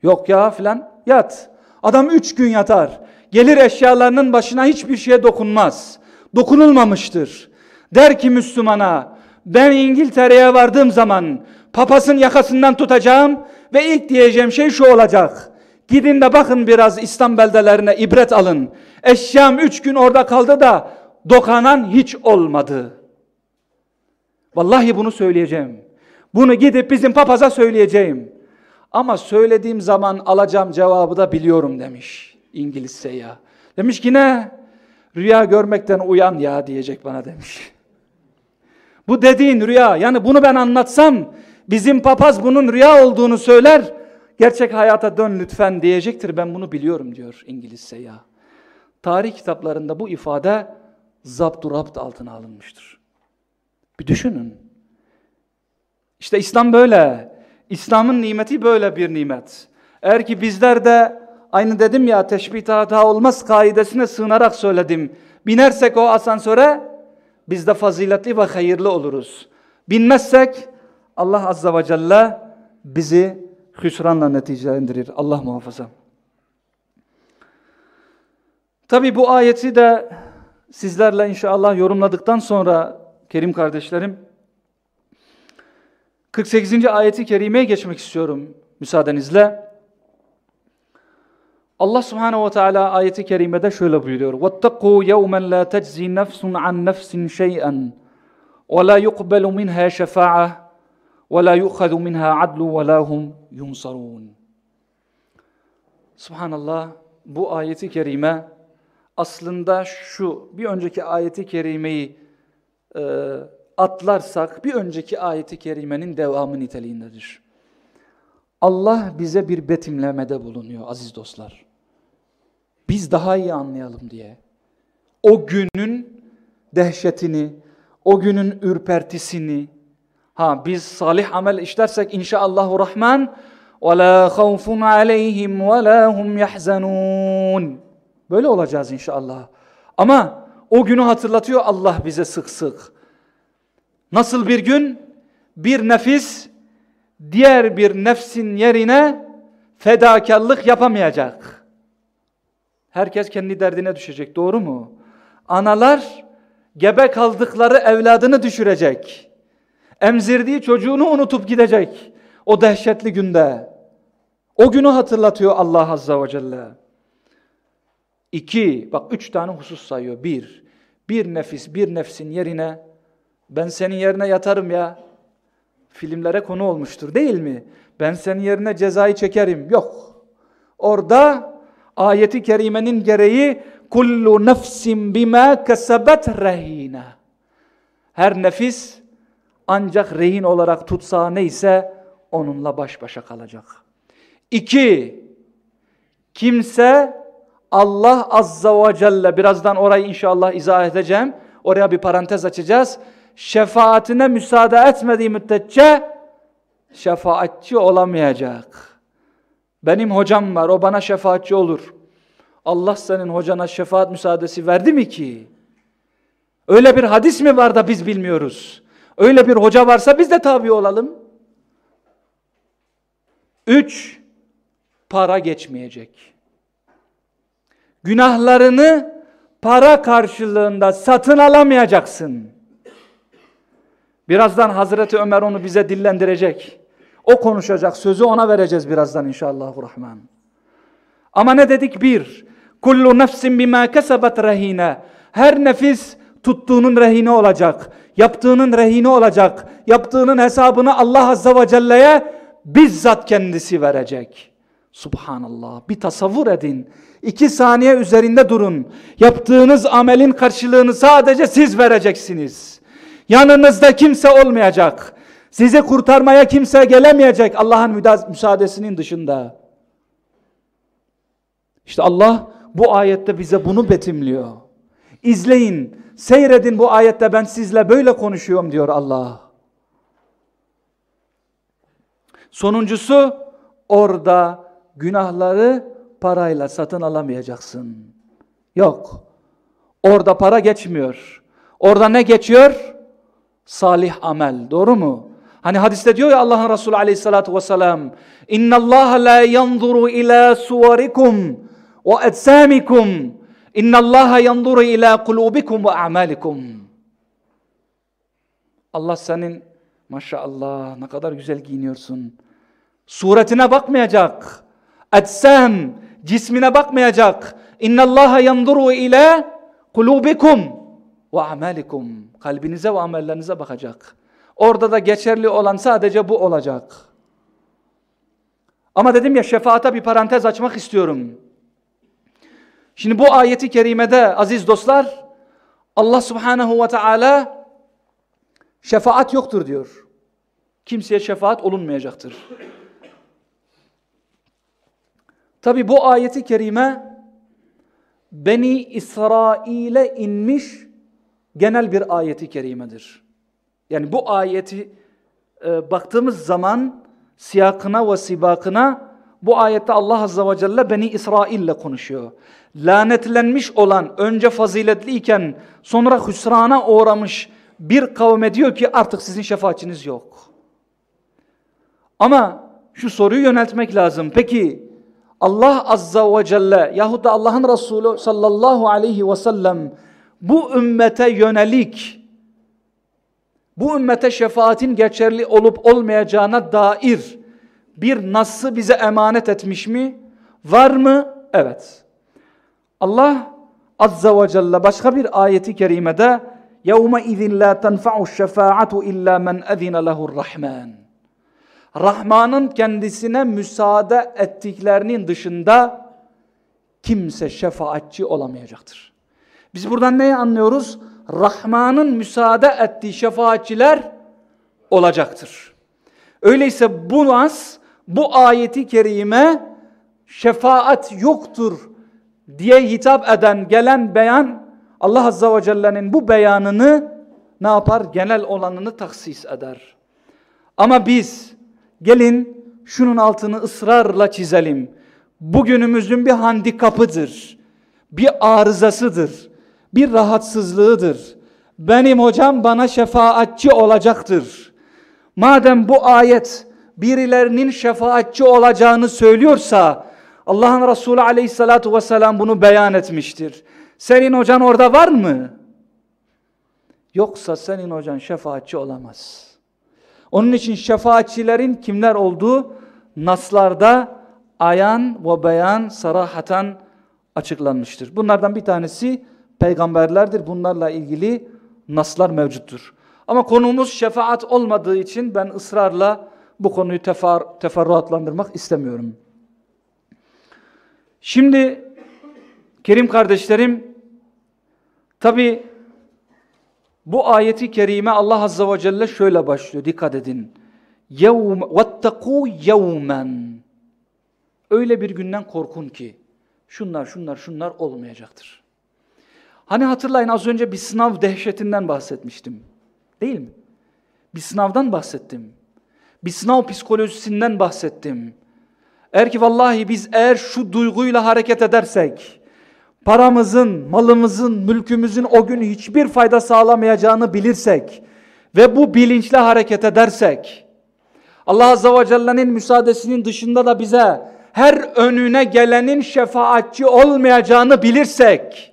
Yok ya filan yat. Adam üç gün yatar. Gelir eşyalarının başına hiçbir şeye dokunmaz. Dokunulmamıştır. Der ki Müslümana ben İngiltere'ye vardığım zaman papasın yakasından tutacağım ve ilk diyeceğim şey şu olacak. Gidin de bakın biraz İslam beldelerine ibret alın. Eşyam üç gün orada kaldı da dokanan hiç olmadı. Vallahi bunu söyleyeceğim. Bunu gidip bizim papaza söyleyeceğim. Ama söylediğim zaman alacağım cevabı da biliyorum demiş İngiliz seyyah. Demiş ki ne? Rüya görmekten uyan ya diyecek bana demiş. Bu dediğin rüya yani bunu ben anlatsam bizim papaz bunun rüya olduğunu söyler. Gerçek hayata dön lütfen diyecektir ben bunu biliyorum diyor İngiliz seyyah. Tarih kitaplarında bu ifade zapturapt altına alınmıştır. Bir düşünün. İşte İslam böyle. İslam'ın nimeti böyle bir nimet. Eğer ki bizler de aynı dedim ya teşbih hata olmaz kaidesine sığınarak söyledim. Binersek o asansöre biz de faziletli ve hayırlı oluruz. Binmezsek Allah Azza ve Celle bizi hüsranla neticelendirir. Allah muhafaza. Tabi bu ayeti de sizlerle inşallah yorumladıktan sonra Kerim kardeşlerim 48. ayeti kerimeye geçmek istiyorum müsaadenizle. Allah Subhanahu ve Teala ayeti kerimede şöyle buyuruyor. "Vettaku yevmen la teczi nefsun an nefsin şey'en ve la yuqbalu minha şefa'a ve la yu'khadu minha adlu ve la hum yunsarun. Subhanallah bu ayeti kerime aslında şu bir önceki ayeti kerimeyi e, atlarsak bir önceki ayeti kerimenin devamı niteliğindedir. Allah bize bir betimlemede bulunuyor aziz dostlar. Biz daha iyi anlayalım diye. O günün dehşetini, o günün ürpertisini, ha biz salih amel işlersek inşallahurrahman وَلَا خَوْفٌ عَلَيْهِمْ وَلَا هُمْ يَحْزَنُونَ Böyle olacağız inşallah. Ama o günü hatırlatıyor Allah bize sık sık. Nasıl bir gün? Bir nefis diğer bir nefsin yerine fedakarlık yapamayacak. Herkes kendi derdine düşecek. Doğru mu? Analar gebe kaldıkları evladını düşürecek. Emzirdiği çocuğunu unutup gidecek. O dehşetli günde. O günü hatırlatıyor Allah Azza ve Celle. İki, bak üç tane husus sayıyor. Bir, bir nefis bir nefsin yerine ben senin yerine yatarım ya. Filmlere konu olmuştur değil mi? Ben senin yerine cezayı çekerim. Yok. Orada ayeti kerimenin gereği kullu nefsin bima kesebet rehine. Her nefis ancak rehin olarak tutsağı neyse onunla baş başa kalacak. İki, kimse Allah Azza ve Celle birazdan orayı inşallah izah edeceğim. Oraya bir parantez açacağız. Şefaatine müsaade etmediği müddetçe şefaatçi olamayacak. Benim hocam var o bana şefaatçi olur. Allah senin hocana şefaat müsaadesi verdi mi ki? Öyle bir hadis mi var da biz bilmiyoruz? Öyle bir hoca varsa biz de tabi olalım. Üç, para geçmeyecek. Günahlarını para karşılığında satın alamayacaksın. Birazdan Hazreti Ömer onu bize dillendirecek. O konuşacak, sözü ona vereceğiz birazdan inşallahurrahman. Ama ne dedik? Bir, kullu nefsin bima kesebet rehine. Her nefis tuttuğunun rehine olacak. Yaptığının rehine olacak. Yaptığının hesabını Allah Azze ve Celle'ye bizzat kendisi verecek. Subhanallah. Bir tasavvur edin. İki saniye üzerinde durun. Yaptığınız amelin karşılığını sadece siz vereceksiniz. Yanınızda kimse olmayacak. Sizi kurtarmaya kimse gelemeyecek Allah'ın müsaadesinin dışında. İşte Allah bu ayette bize bunu betimliyor. İzleyin, seyredin bu ayette ben sizle böyle konuşuyorum diyor Allah. Sonuncusu orada günahları parayla satın alamayacaksın. Yok. Orada para geçmiyor. Orada ne geçiyor? Salih amel. Doğru mu? Hani hadiste diyor ya Allah'ın Resulü aleyhissalatu vesselam la yanzuru ila suvarikum ve etsamikum İnna Allah yanzuru ila kulubikum ve a'malikum Allah senin maşallah ne kadar güzel giyiniyorsun. Suretine bakmayacak. Etsam cismine bakmayacak. İnna Allah yanzuru ila kulubikum ve amalikum. Kalbinize ve amellerinize bakacak. Orada da geçerli olan sadece bu olacak. Ama dedim ya şefaata bir parantez açmak istiyorum. Şimdi bu ayeti kerimede aziz dostlar Allah subhanehu ve teala şefaat yoktur diyor. Kimseye şefaat olunmayacaktır. Tabi bu ayeti kerime Beni İsrail'e inmiş genel bir ayeti kerimedir. Yani bu ayeti e, baktığımız zaman siyakına ve sibakına bu ayette Allah Azze ve Celle Beni İsrail ile konuşuyor. Lanetlenmiş olan önce faziletliyken sonra hüsrana uğramış bir kavme diyor ki artık sizin şefaatçiniz yok. Ama şu soruyu yöneltmek lazım. Peki Allah Azza ve Celle yahut da Allah'ın Resulü sallallahu aleyhi ve sellem bu ümmete yönelik bu ümmete şefaatin geçerli olup olmayacağına dair bir nasıl bize emanet etmiş mi? Var mı? Evet. Allah Azza ve Celle başka bir ayeti kerimede يَوْمَ اِذٍ لَا تَنْفَعُ الشَّفَاعَةُ اِلَّا مَنْ اَذِنَ لَهُ الرَّحْمَانِ Rahman'ın kendisine müsaade ettiklerinin dışında kimse şefaatçi olamayacaktır. Biz buradan neyi anlıyoruz? Rahman'ın müsaade ettiği şefaatçiler olacaktır. Öyleyse bu nas, bu ayeti kerime şefaat yoktur diye hitap eden gelen beyan Allah Azza ve Celle'nin bu beyanını ne yapar? Genel olanını taksis eder. Ama biz gelin şunun altını ısrarla çizelim. Bugünümüzün bir handikapıdır. Bir arızasıdır bir rahatsızlığıdır. Benim hocam bana şefaatçi olacaktır. Madem bu ayet birilerinin şefaatçi olacağını söylüyorsa Allah'ın Resulü aleyhissalatu vesselam bunu beyan etmiştir. Senin hocan orada var mı? Yoksa senin hocan şefaatçi olamaz. Onun için şefaatçilerin kimler olduğu naslarda ayan ve beyan sarahatan açıklanmıştır. Bunlardan bir tanesi peygamberlerdir. Bunlarla ilgili naslar mevcuttur. Ama konumuz şefaat olmadığı için ben ısrarla bu konuyu tefar, teferruatlandırmak istemiyorum. Şimdi Kerim kardeşlerim, tabi bu ayeti kerime Allah Azze ve Celle şöyle başlıyor, dikkat edin. يَوْمَ وَاتَّقُوا يَوْمًا Öyle bir günden korkun ki, şunlar şunlar şunlar olmayacaktır. Hani hatırlayın az önce bir sınav dehşetinden bahsetmiştim. Değil mi? Bir sınavdan bahsettim. Bir sınav psikolojisinden bahsettim. Eğer ki vallahi biz eğer şu duyguyla hareket edersek, paramızın, malımızın, mülkümüzün o gün hiçbir fayda sağlamayacağını bilirsek ve bu bilinçle hareket edersek, Allah Azze ve Celle'nin müsaadesinin dışında da bize her önüne gelenin şefaatçi olmayacağını bilirsek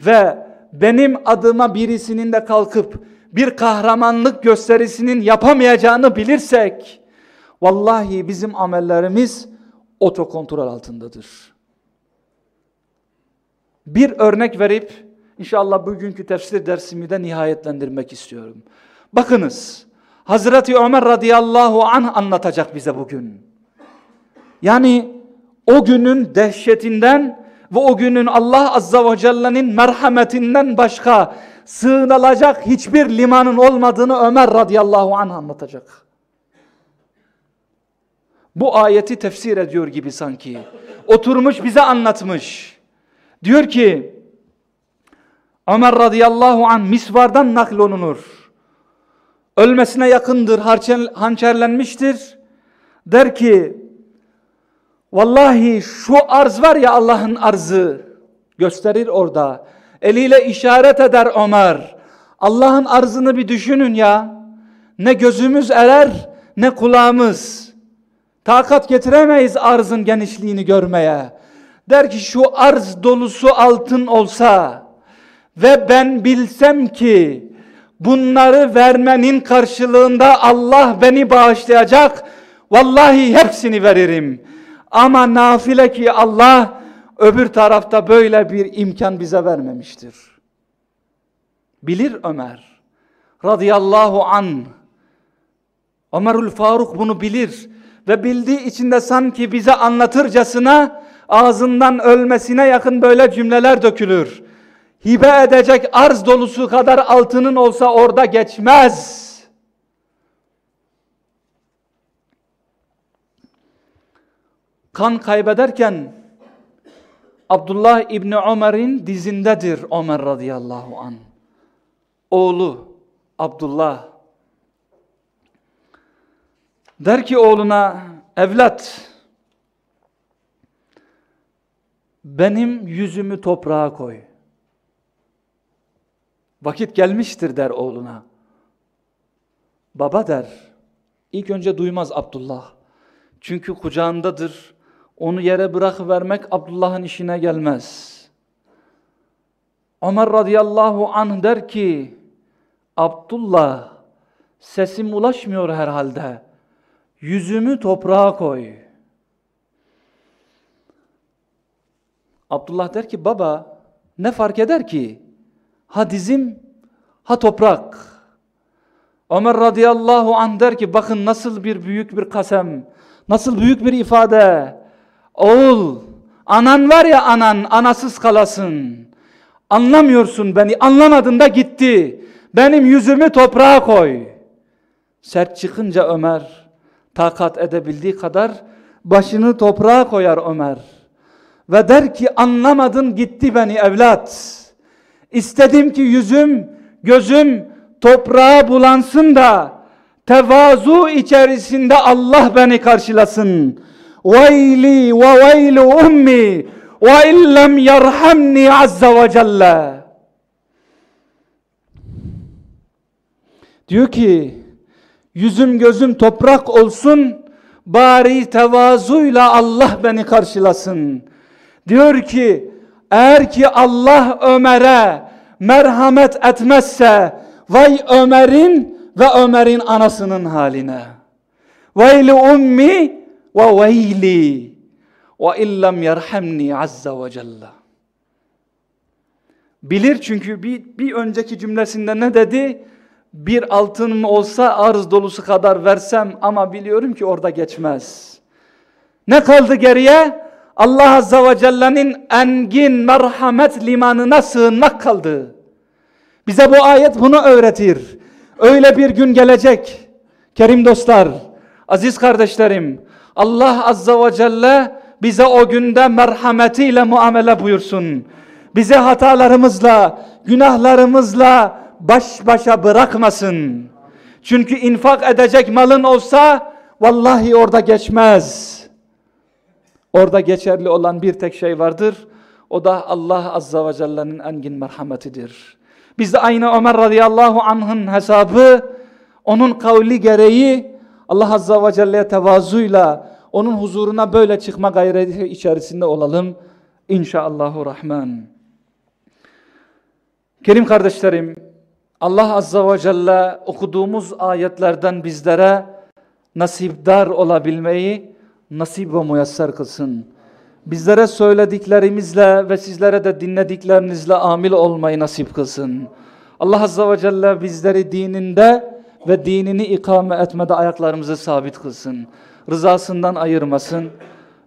ve benim adıma birisinin de kalkıp bir kahramanlık gösterisinin yapamayacağını bilirsek, vallahi bizim amellerimiz otokontrol altındadır. Bir örnek verip, inşallah bugünkü tefsir dersimi de nihayetlendirmek istiyorum. Bakınız, Hazreti Ömer radıyallahu anh anlatacak bize bugün. Yani o günün dehşetinden ve o günün Allah azza ve celle'nin merhametinden başka sığınılacak hiçbir limanın olmadığını Ömer radıyallahu anh anlatacak. Bu ayeti tefsir ediyor gibi sanki. Oturmuş bize anlatmış. Diyor ki Ömer radıyallahu anh misvardan naklolunur. Ölmesine yakındır, hançerlenmiştir. Der ki Vallahi şu arz var ya Allah'ın arzı gösterir orada. Eliyle işaret eder Ömer. Allah'ın arzını bir düşünün ya. Ne gözümüz erer ne kulağımız. Takat getiremeyiz arzın genişliğini görmeye. Der ki şu arz dolusu altın olsa ve ben bilsem ki bunları vermenin karşılığında Allah beni bağışlayacak. Vallahi hepsini veririm. Ama nafile ki Allah öbür tarafta böyle bir imkan bize vermemiştir. Bilir Ömer radıyallahu an. Ömerül Faruk bunu bilir ve bildiği içinde sanki bize anlatırcasına ağzından ölmesine yakın böyle cümleler dökülür. Hibe edecek arz dolusu kadar altının olsa orada geçmez. kan kaybederken Abdullah İbni Ömer'in dizindedir Ömer radıyallahu an. Oğlu Abdullah der ki oğluna evlat benim yüzümü toprağa koy. Vakit gelmiştir der oğluna. Baba der. İlk önce duymaz Abdullah. Çünkü kucağındadır onu yere bırakıvermek Abdullah'ın işine gelmez. Ömer radıyallahu anh der ki, Abdullah sesim ulaşmıyor herhalde. Yüzümü toprağa koy. Abdullah der ki baba ne fark eder ki? Ha dizim ha toprak. Ömer radıyallahu anh der ki bakın nasıl bir büyük bir kasem, nasıl büyük bir ifade. Oğul, anan var ya anan, anasız kalasın. Anlamıyorsun beni, anlamadın da gitti. Benim yüzümü toprağa koy. Sert çıkınca Ömer, takat edebildiği kadar başını toprağa koyar Ömer ve der ki anlamadın gitti beni evlat. İstedim ki yüzüm, gözüm toprağa bulansın da tevazu içerisinde Allah beni karşılasın. Veyli ve veylu ummi ve illem yerhamni azza ve celle. Diyor ki yüzüm gözüm toprak olsun bari tevazuyla Allah beni karşılasın. Diyor ki eğer ki Allah Ömer'e merhamet etmezse vay Ömer'in ve Ömer'in anasının haline. Vayli ummi ve veyli ve illam yerhamni azza ve celle. Bilir çünkü bir, bir önceki cümlesinde ne dedi? Bir altınım olsa arz dolusu kadar versem ama biliyorum ki orada geçmez. Ne kaldı geriye? Allah Azza ve Celle'nin engin merhamet limanına sığınmak kaldı. Bize bu ayet bunu öğretir. Öyle bir gün gelecek. Kerim dostlar, aziz kardeşlerim, Allah Azza ve Celle bize o günde merhametiyle muamele buyursun. Bize hatalarımızla, günahlarımızla baş başa bırakmasın. Çünkü infak edecek malın olsa vallahi orada geçmez. Orada geçerli olan bir tek şey vardır. O da Allah Azza ve Celle'nin engin merhametidir. Biz de aynı Ömer radıyallahu anh'ın hesabı, onun kavli gereği Allah Azza ve Celle'ye tevazuyla onun huzuruna böyle çıkma gayreti içerisinde olalım. İnşallahü Rahman. Kerim kardeşlerim, Allah Azza ve Celle okuduğumuz ayetlerden bizlere nasipdar olabilmeyi nasip ve muyasser kılsın. Bizlere söylediklerimizle ve sizlere de dinlediklerinizle amil olmayı nasip kılsın. Allah Azza ve Celle bizleri dininde ve dinini ikame etmede ayaklarımızı sabit kılsın. Rızasından ayırmasın.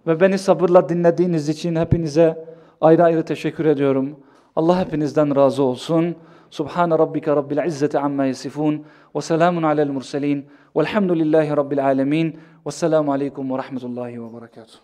Ve beni sabırla dinlediğiniz için hepinize ayrı ayrı teşekkür ediyorum. Allah hepinizden razı olsun. Subhane rabbike rabbil izzeti amma yasifun. Ve selamun alel murselin. والحمد لله رب العالمين. والسلام عليكم ورحمة الله وبركاته.